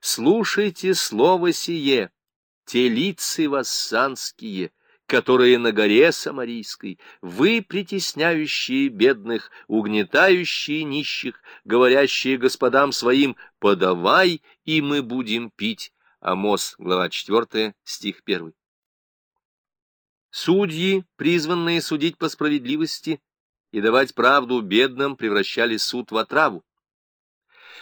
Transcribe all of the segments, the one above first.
слушайте слово сие, те лица вассанские, которые на горе Самарийской, вы, притесняющие бедных, угнетающие нищих, говорящие господам своим, подавай, и мы будем пить. Амос, глава 4, стих 1. Судьи, призванные судить по справедливости и давать правду бедным, превращали суд в отраву.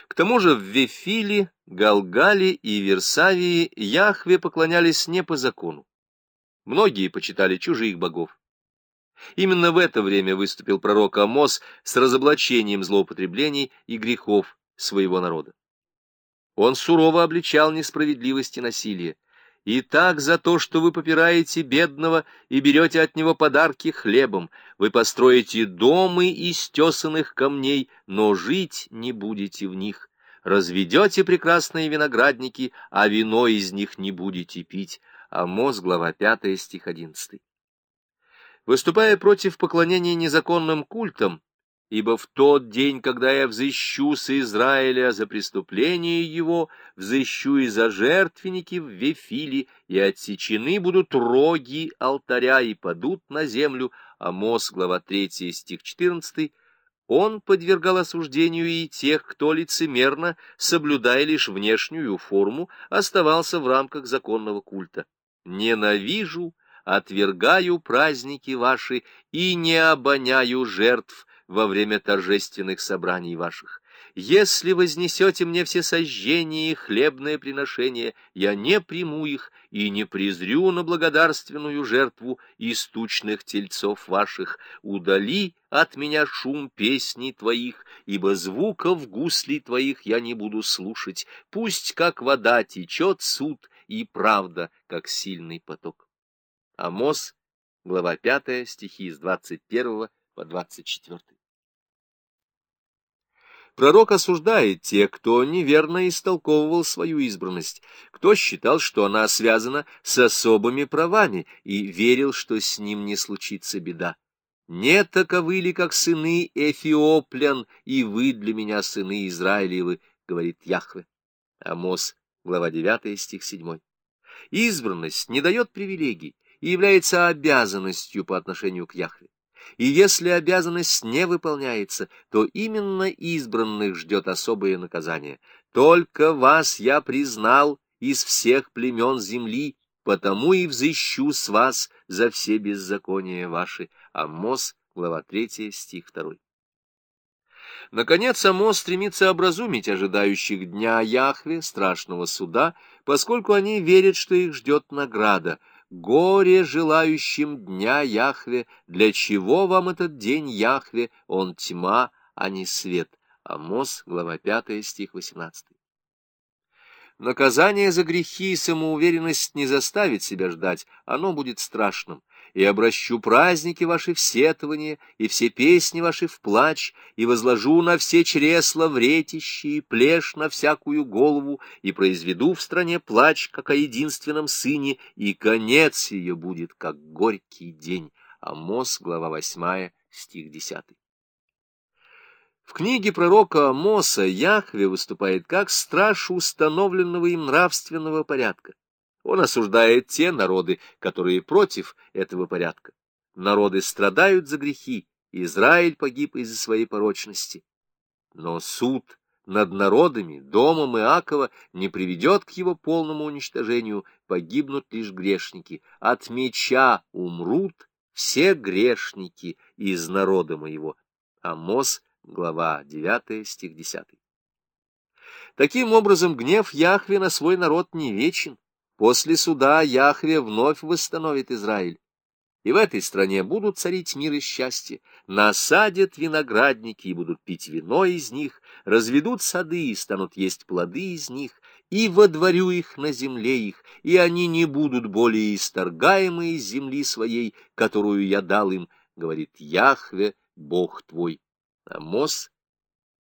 К тому же в Вефиле, Галгале и Версавии Яхве поклонялись не по закону. Многие почитали чужих богов. Именно в это время выступил пророк Амос с разоблачением злоупотреблений и грехов своего народа. Он сурово обличал несправедливость и насилие. И так за то, что вы попираете бедного и берете от него подарки хлебом, вы построите домы из тесанных камней, но жить не будете в них. Разведете прекрасные виноградники, а вино из них не будете пить. Амос, глава 5, стих 11. Выступая против поклонения незаконным культам, Ибо в тот день, когда я взыщу с Израиля за преступление его, взыщу и за жертвенники в Вефиле, и отсечены будут роги алтаря и падут на землю. Амос, глава 3, стих 14. Он подвергал осуждению и тех, кто лицемерно, соблюдая лишь внешнюю форму, оставался в рамках законного культа. «Ненавижу, отвергаю праздники ваши и не обоняю жертв, во время торжественных собраний ваших. Если вознесете мне все сожжения и хлебное приношение, я не приму их и не презрю на благодарственную жертву из тучных тельцов ваших. Удали от меня шум песней твоих, ибо звуков гуслей твоих я не буду слушать. Пусть, как вода, течет суд, и правда, как сильный поток. Амос, глава 5, стихи с 21 по 24. Пророк осуждает тех, кто неверно истолковывал свою избранность, кто считал, что она связана с особыми правами и верил, что с ним не случится беда. «Не таковы ли, как сыны Эфиоплян, и вы для меня сыны Израилевы», — говорит Яхве. Амос, глава 9, стих 7. Избранность не дает привилегий и является обязанностью по отношению к Яхве и если обязанность не выполняется, то именно избранных ждет особое наказание. Только вас я признал из всех племен земли, потому и взыщу с вас за все беззакония ваши. Амос, глава 3, стих 2. Наконец, Амос стремится образумить ожидающих дня Яхве, страшного суда, поскольку они верят, что их ждет награда — Горе желающим дня Яхве, для чего вам этот день Яхве, он тьма, а не свет. Амос, глава 5, стих 18. Наказание за грехи и самоуверенность не заставит себя ждать, оно будет страшным и обращу праздники ваши в сетование, и все песни ваши в плач, и возложу на все чресла вретище, и плешь на всякую голову, и произведу в стране плач, как о единственном сыне, и конец ее будет, как горький день. Амос, глава 8, стих 10. В книге пророка Амоса Яхве выступает как страж установленного им нравственного порядка. Он осуждает те народы, которые против этого порядка. Народы страдают за грехи, Израиль погиб из-за своей порочности. Но суд над народами, домом Иакова, не приведет к его полному уничтожению, погибнут лишь грешники. От меча умрут все грешники из народа моего. Амос, глава 9, стих 10. Таким образом, гнев Яхве на свой народ не вечен. После суда Яхве вновь восстановит Израиль. И в этой стране будут царить мир и счастье, насадят виноградники и будут пить вино из них, разведут сады и станут есть плоды из них, и водворю их на земле их, и они не будут более исторгаемы из земли своей, которую я дал им, говорит Яхве, Бог твой. Амос,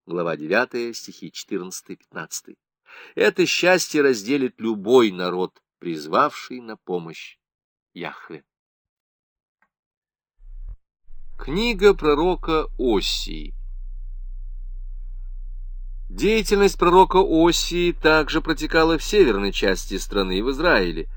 глава 9, стихи 14-15. Это счастье разделит любой народ, призвавший на помощь Яхве. Книга пророка Осии Деятельность пророка Осии также протекала в северной части страны, в Израиле.